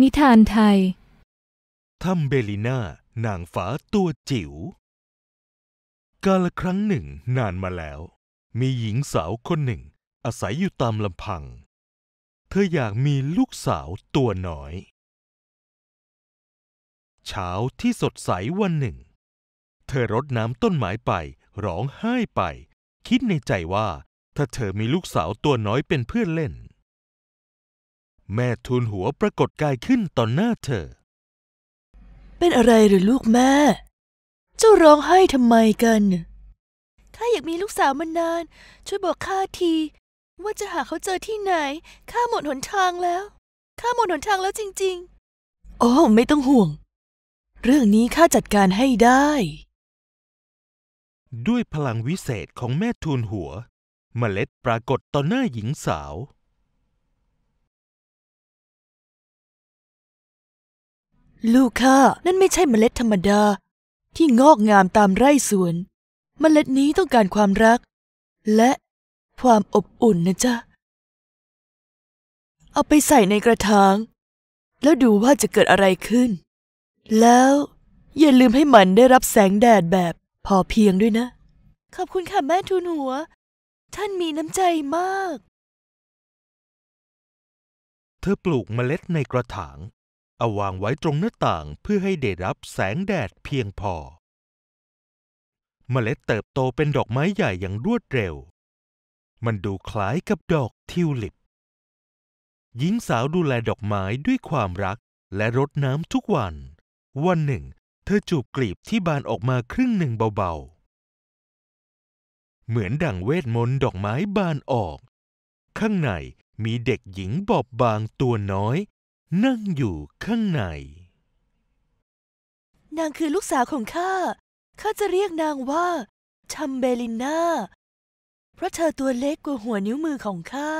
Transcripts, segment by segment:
นิทานไทย ถ้ำเบลิน่านางฟ้าตัวจิ๋ว กาลครั้งหนึ่งนานมาแล้ว มีหญิงสาวคนหนึ่ง อาศัยอยู่ตามลำพัง เธออยากมีลูกสาวตัวน้อย เช้าที่สดใสวันหนึ่ง เธอรดน้ำต้นไม้ไปร้องไห้ไป คิดในใจว่า ถ้าเธอมีลูกสาวตัวน้อยเป็นเพื่อนเล่น แม่ทูลหัวปรากฏกายขึ้นต่อหน้าเธอ เป็นอะไรหรือลูกแม่ เจ้าร้องไห้ทำไมกัน ข้าอยากมีลูกสาวมานาน ช่วยบอกข้าที ว่าจะหาเขาเจอที่ไหน ข้าหมดหนทางแล้ว ข้าหมดหนทางแล้วจริง ๆ โอ้ไม่ต้องห่วง เรื่องนี้ข้าจัดการให้ได้ ด้วยพลังวิเศษของแม่ทูลหัว เมล็ดปรากฏต่อหน้าหญิงสาว ลูกข้านั่นไม่ใช่เมล็ดธรรมดา ที่งอกงามตามไร่สวน เมล็ดนี้ต้องการความรัก และความอบอุ่นนะจ๊ะ เอาไปใส่ในกระถาง แล้วดูว่าจะเกิดอะไรขึ้น แล้วอย่าลืมให้มันได้รับแสงแดดแบบพอเพียงด้วยนะ ขอบคุณค่ะแม่ทูนหัว ท่านมีน้ำใจมาก เธอปลูกเมล็ดในกระถาง เอาวางไว้ตรงหน้าต่างเพื่อให้ได้รับแสงแดดเพียงพอ เมล็ดเติบโตเป็นดอกไม้ใหญ่อย่างรวดเร็ว มันดูคล้ายกับดอกทิวลิป หญิงสาวดูแลดอกไม้ด้วยความรักและรดน้ำทุกวัน วันหนึ่ง เธอจูบกลีบที่บานออกมาครึ่งหนึ่งเบาๆ เหมือนดั่งเวทมนต์ดอกไม้บานออก ข้างในมีเด็กหญิงบอบบางตัวน้อย นั่งอยู่ข้างใน นางคือลูกสาวของข้า ข้าจะเรียกนางว่าชัมเบลิน่า เพราะเธอตัวเล็กกว่าหัวนิ้วมือของข้า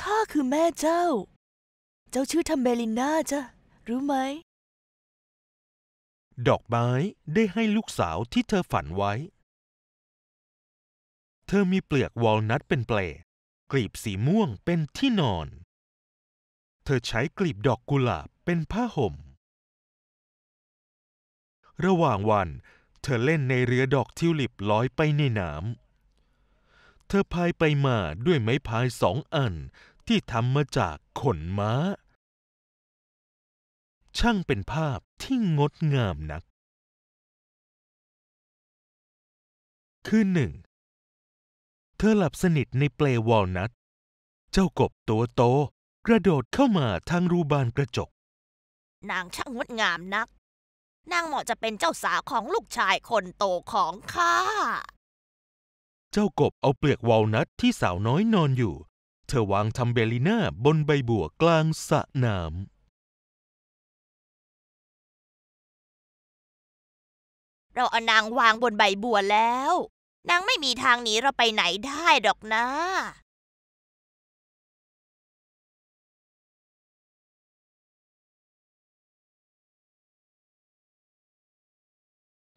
ข้าคือแม่เจ้า เจ้าชื่อทัมเบลิน่าจ้ะ รู้ไหม ดอกไม้ได้ให้ลูกสาวที่เธอฝันไว้ เธอมีเปลือกวอลนัทเป็นเปลกลีบสีม่วงเป็นที่นอนเธอใช้กลีบดอกกุหลาบเป็นผ้าห่ม ระหว่างวัน เธอเล่นในเรือดอกทิวลิปลอยไปในน้ำ เธอพายไปมาด้วยไม้พายสองอันที่ทำมาจากขนม้า ช่างเป็นภาพที่งดงามนัก คืนหนึ่ง เธอหลับสนิทในเปลวอลนัท เจ้ากบตัวโต กระโดดเข้ามาทางรูบานกระจก นางช่างงดงามนัก นางเหมาะจะเป็นเจ้าสาวของลูกชายคนโตของข้า เจ้ากบเอาเปลือกวอลนัทที่สาวน้อยนอนอยู่ เธอวางทำเบลิน่าบนใบบัวกลางสระน้เราเอานางวางบนใบบัวแล้ว นางไม่มีทางหนีเราไปไหนได้ดอกนะ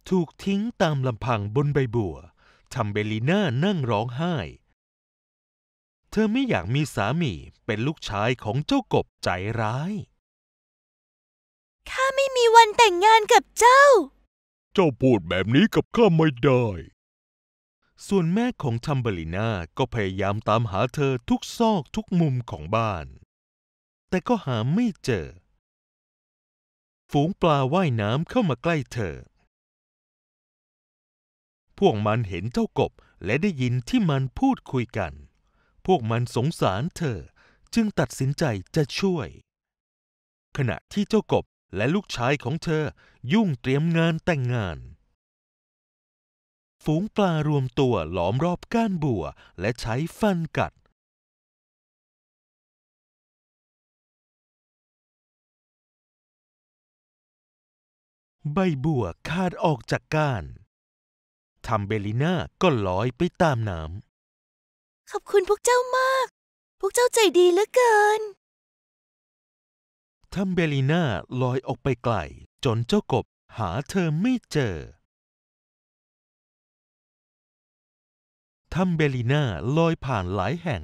ถูกทิ้งตามลำพังบนใบบัวทำเบลิน่านั่งร้องไห้ เธอไม่อยากมีสามีเป็นลูกชายของเจ้ากบใจร้าย ข้าไม่มีวันแต่งงานกับเจ้า เจ้าพูดแบบนี้กับข้าไม่ได้ ส่วนแม่ของทัมเบลิน่าก็พยายามตามหาเธอทุกซอกทุกมุมของบ้าน แต่ก็หาไม่เจอ ฝูงปลาว่ายน้ำเข้ามาใกล้เธอพ วกมันเห็นเจ้ากบและได้ยินที่มันพูดคุยกัน พวกมันสงสารเธอจึงตัดสินใจจะช่วย ขณะที่เจ้ากบและลูกชายของเธอยุ่งเตรียมงานแต่งงาน ฝูงปลารวมตัวหลอมรอบก้านบัวและใช้ฟันกัด ใบบัวขาดออกจากก้าน ทัมเบลิน่าก็ลอยไปตามน้ำ ขอบคุณพวกเจ้ามาก พวกเจ้าใจดีเหลือเกิน ทัมเบลิน่าลอยออกไปไกล จนเจ้ากบหาเธอไม่เจอ ทัมเบลิน่าลอยผ่านหลายแห่ง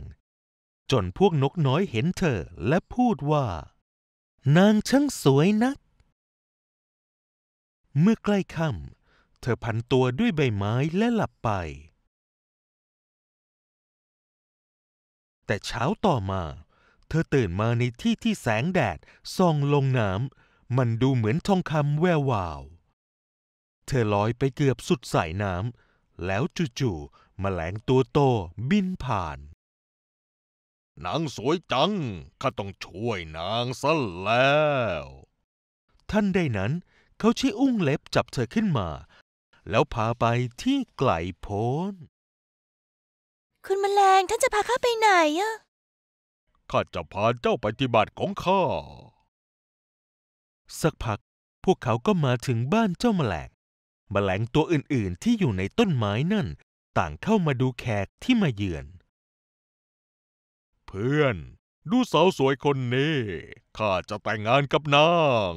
จนพวกนกน้อยเห็นเธอและพูดว่า นางช่างสวยนัก เมื่อใกล้ค่ำ เธอพันตัวด้วยใบไม้และหลับไป แต่เช้าต่อมา เธอตื่นมาในที่ที่แสงแดดส่องลงน้ำมันดูเหมือนทองคำแวววาว เธอลอยไปเกือบสุดสายน้ำแล้วจู่ๆแมลงตัวโตบินผ่านนางสวยจัง ข้าต้องช่วยนางซะแล้ว ท่านใดนั้น เขาใช้อุ้งเล็บจับเธอขึ้นมา แล้วพาไปที่ไกลโพ้น คุณแมลงท่านจะพาข้าไปไหนอะข้าจะพาเจ้าปฏิบัติของข้า สักพักพวกเขาก็มาถึงบ้านเจ้าแมลง แมลงตัวอื่นๆที่อยู่ในต้นไม้นั่น ต่างเข้ามาดูแขกที่มาเยือน เพื่อน ดูสาวสวยคนนี้ ข้าจะแต่งงานกับนาง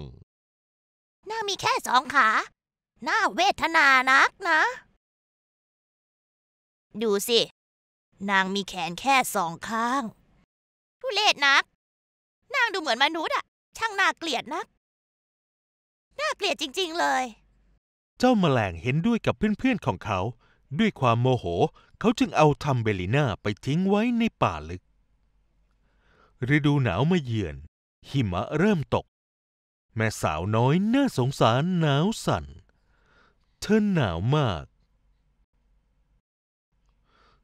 นางมีแค่สองขา น่าเวทนานักนะ ดูสิ นางมีแขนแค่สองข้างทุเลศนัก นางดูเหมือนมนุษย์อะช่างน่าเกลียดนัก น่าเกลียดจริง ๆเลย เจ้าแมลงเห็นด้วยกับเพื่อนๆของเขา ด้วยความโมโห เขาจึงเอาทัมเบลิน่าไปทิ้งไว้ในป่าลึก ฤดูหนาวมาเยือน หิมะเริ่มตก แม่สาวน้อยน่าสงสารหนาวสั่น เธอหนาวมาก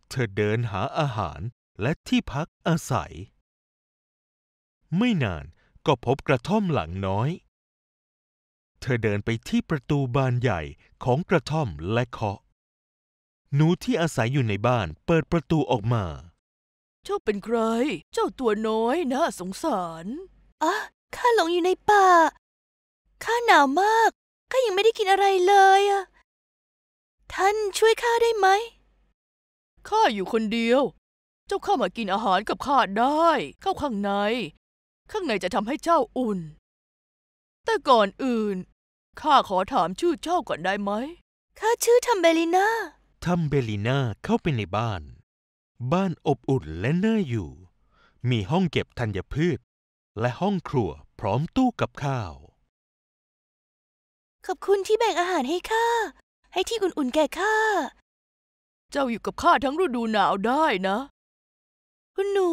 เธอเดินหาอาหารและที่พักอาศัย ไม่นานก็พบกระท่อมหลังน้อย เธอเดินไปที่ประตูบานใหญ่ของกระท่อมและเคาะ หนูที่อาศัยอยู่ในบ้านเปิดประตูออกมา เจ้าเป็นใคร เจ้าตัวน้อยน่าสงสาร อะ ข้าหลงอยู่ในป่า ข้าหนาวมาก ข้ายังไม่ได้กินอะไรเลยอะท่านช่วยข้าได้ไหม ข้าอยู่คนเดียว เจ้าเข้ามากินอาหารกับข้าได้ เข้าข้างใน ข้างในจะทำให้เจ้าอุ่น แต่ก่อนอื่น ข้าขอถามชื่อเจ้าก่อนได้ไหม ข้าชื่อทัมเบลิน่า ทัมเบลิน่าเข้าไปในบ้าน บ้านอบอุ่นและน่าอยู่ มีห้องเก็บธัญพืช และห้องครัวพร้อมตู้กับข้าว ขอบคุณที่แบ่งอาหารให้ข้า ให้ที่อุ่นๆแก่ข้า เจ้าอยู่กับข้าทั้งฤดูหนาวได้นะ คุณหนู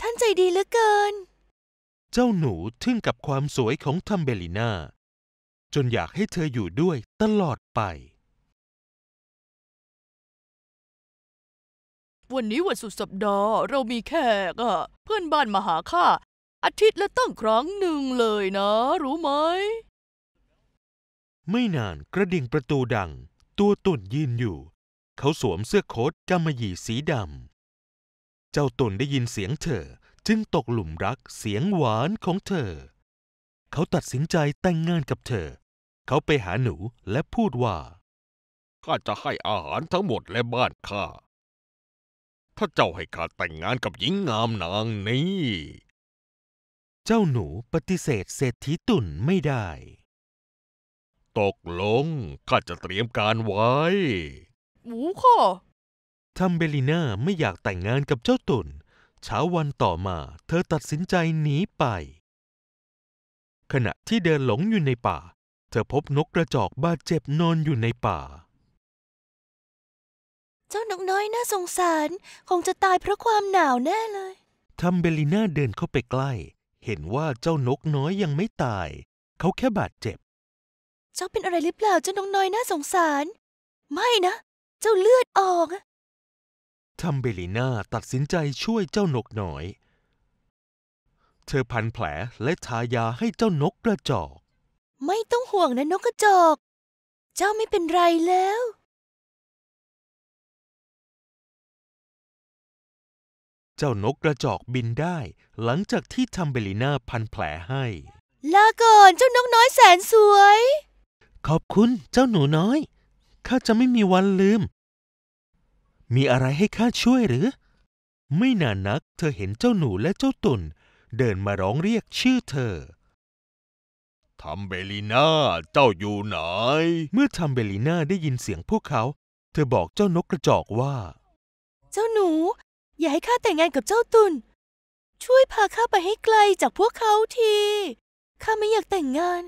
ท่านใจดีเหลือเกิน เจ้าหนูทึ่งกับความสวยของทัมเบลิน่า จนอยากให้เธออยู่ด้วยตลอดไป วันนี้วันสุดสัปดาห์เรามีแขกอะเพื่อนบ้านมาหาข้าอาทิตย์ละตั้งครั้งหนึ่งเลยนะ รู้ไหม ไม่นานกระดิ่งประตูดัง ตัวตุ่นยืนอยู่ เขาสวมเสื้อโค้ทกำมะหยี่สีดำ เจ้าตุ่นได้ยินเสียงเธอจึงตกหลุมรักเสียงหวานของเธอ เขาตัดสินใจแต่งงานกับเธอ เขาไปหาหนูและพูดว่าข้าจะให้อาหารทั้งหมดและบ้านข้า ถ้าเจ้าให้ข้าแต่งงานกับหญิงงามนางนี้ เจ้าหนูปฏิเสธเศรษฐีตุ่นไม่ได้ ตกลง ข้าจะเตรียมการไว้ หมูค่ะ ทัมเบลิน่าไม่อยากแต่งงานกับเจ้าตุ่น เช้าวันต่อมา เธอตัดสินใจหนีไป ขณะที่เดินหลงอยู่ในป่า เธอพบนกกระจอกบาดเจ็บนอนอยู่ในป่า เจ้านกน้อยน่าสงสาร คงจะตายเพราะความหนาวแน่เลย ทัมเบลิน่าเดินเข้าไปใกล้ เห็นว่าเจ้านกน้อยยังไม่ตาย เขาแค่บาดเจ็บ เจ้าเป็นอะไรหรือเปล่าเจ้านกน้อยน่าสงสาร ไม่นะ เจ้าเลือดออกอะทัมเบลิน่าตัดสินใจช่วยเจ้านกน้อย เธอพันแผลและทายาให้เจ้านกกระจอก ไม่ต้องห่วงนะนกกระจอก เจ้าไม่เป็นไรแล้ว เจ้านกกระจอกบินได้ หลังจากที่ทัมเบลิน่าพันแผลให้ ลาก่อนเจ้านกน้อยแสนสวย ขอบคุณเจ้าหนูน้อย ข้าจะไม่มีวันลืม มีอะไรให้ข้าช่วยหรือ ไม่นานนักเธอเห็นเจ้าหนูและเจ้าตุ่น เดินมาร้องเรียกชื่อเธอทัมเบลิน่า เจ้าอยู่ไหน เมื่อทัมเบลิน่าได้ยินเสียงพวกเขา เธอบอกเจ้านกกระจอกว่า เจ้าหนู อย่าให้ข้าแต่งงานกับเจ้าตุ่นช่วยพาข้าไปให้ไกลจากพวกเขาที ข้าไม่อยากแต่งงาน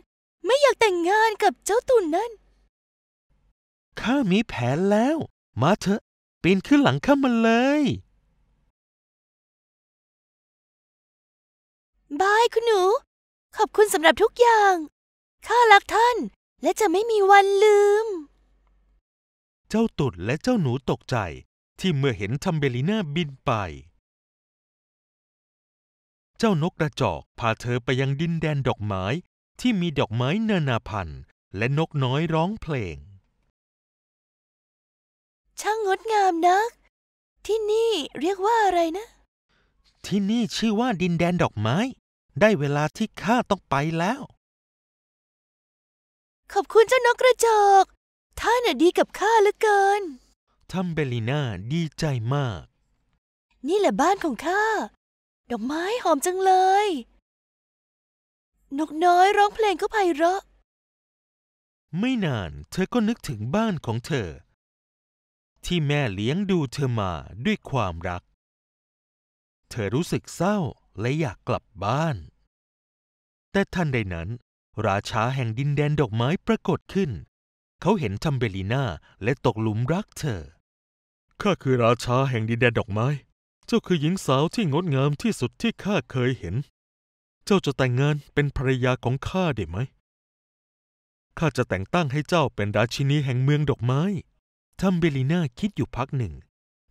ไม่อยากแต่งงานกับเจ้าตุ่นนั่น ข้ามีแผนแล้ว มาเถอะ ปีนขึ้นหลังข้ามาเลย บายคุณหนู ขอบคุณสำหรับทุกอย่าง ข้ารักท่าน และจะไม่มีวันลืม เจ้าตุ่นและเจ้าหนูตกใจที่เมื่อเห็นทัมเบลิน่าบินไป เจ้านกกระจอกพาเธอไปยังดินแดนดอกไม้ ที่มีดอกไม้นานาพันธุ์และนกน้อยร้องเพลง ช่างงดงามนัก ที่นี่เรียกว่าอะไรนะ ที่นี่ชื่อว่าดินแดนดอกไม้ ได้เวลาที่ข้าต้องไปแล้ว ขอบคุณเจ้านกกระจอก ท่านน่ะดีกับข้าเหลือเกิน ทัมเบลิน่าดีใจมาก นี่แหละบ้านของข้า ดอกไม้หอมจังเลย นกน้อยร้องเพลงก็ไพเราะ ไม่นานเธอก็นึกถึงบ้านของเธอ ที่แม่เลี้ยงดูเธอมาด้วยความรัก เธอรู้สึกเศร้าและอยากกลับบ้าน แต่ทันใดนั้น ราชาแห่งดินแดนดอกไม้ปรากฏขึ้น เขาเห็นทัมเบลิน่าและตกหลุมรักเธอ ข้าคือราชาแห่งดินแดนดอกไม้ เจ้าคือหญิงสาวที่งดงามที่สุดที่ข้าเคยเห็น เจ้าจะแต่งงานเป็นภรรยาของข้าได้ไหม ข้าจะแต่งตั้งให้เจ้าเป็นราชินีแห่งเมืองดอกไม้ทัมเบลิน่าคิดอยู่พักหนึ่ง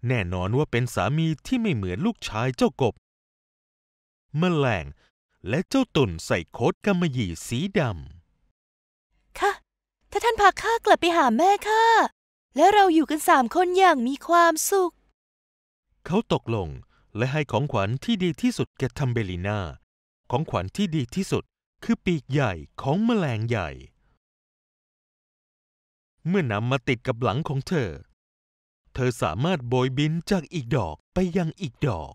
แน่นอนว่าเป็นสามีที่ไม่เหมือนลูกชายเจ้ากบ แมลงและเจ้าตุ่นใส่โค้ทกำมะหยี่สีดำค่ะ ถ้าท่านพาข้ากลับไปหาแม่ข้า และเราอยู่กันสามคนอย่างมีความสุขเขาตกลงและให้ของขวัญที่ดีที่สุดแก่ทัมเบลิน่า ของขวัญที่ดีที่สุดคือปีกใหญ่ของแมลงใหญ่ เมื่อนำมาติดกับหลังของเธอ เธอสามารถโบยบินจากอีกดอกไปยังอีกดอก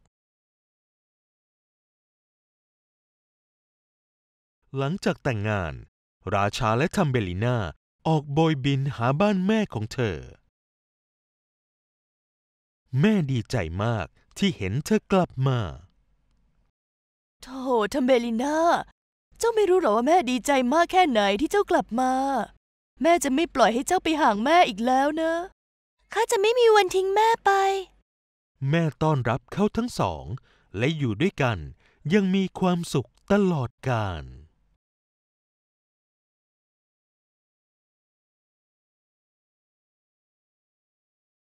หลังจากแต่งงาน ราชาและทัมเบลิน่าออกโบยบินหาบ้านแม่ของเธอ แม่ดีใจมากที่เห็นเธอกลับมา โธ่ทัมเบลิน่า เจ้าไม่รู้หรอว่าแม่ดีใจมากแค่ไหนที่เจ้ากลับมา แม่จะไม่ปล่อยให้เจ้าไปห่างแม่อีกแล้วนะข้าจะไม่มีวันทิ้งแม่ไป แม่ต้อนรับเขาทั้งสอง และอยู่ด้วยกันยังมีความสุขตลอดกาล